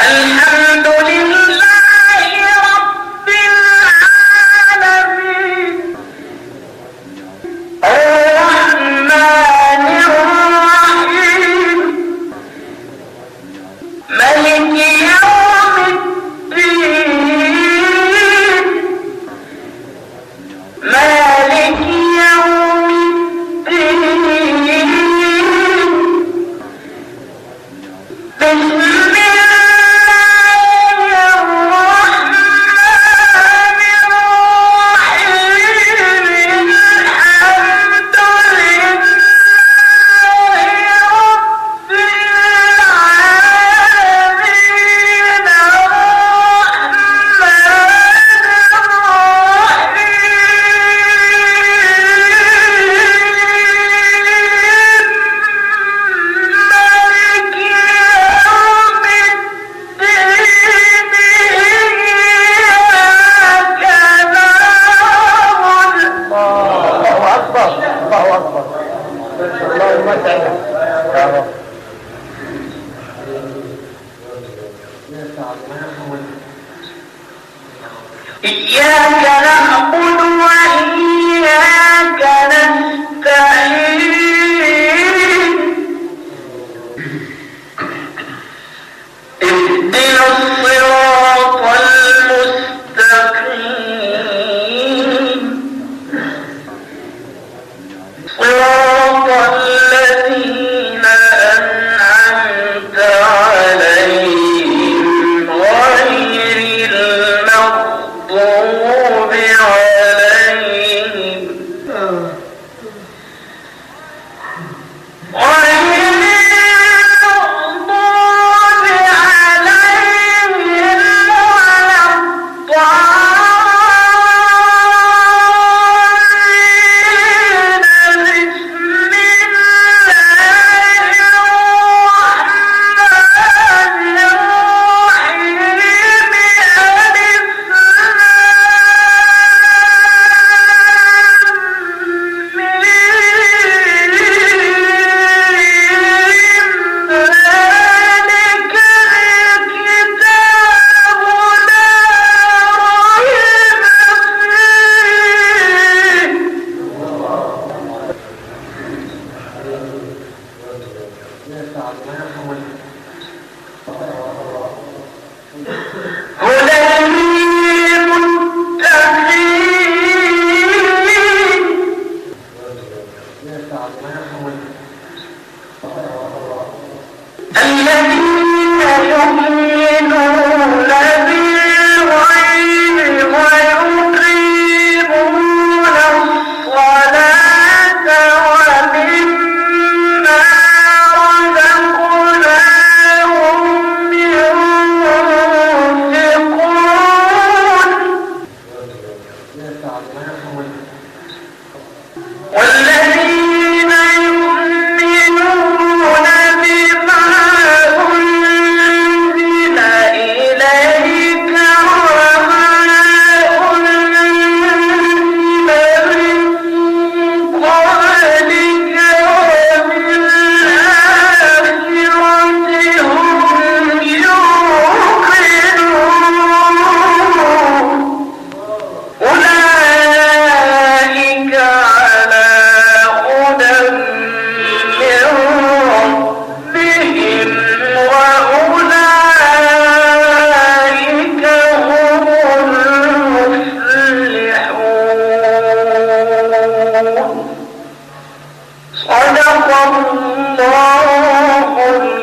الحمد لله إياك نعبد وإياك نستعين. اهدنا الصراط الذين يؤمنون صدق الله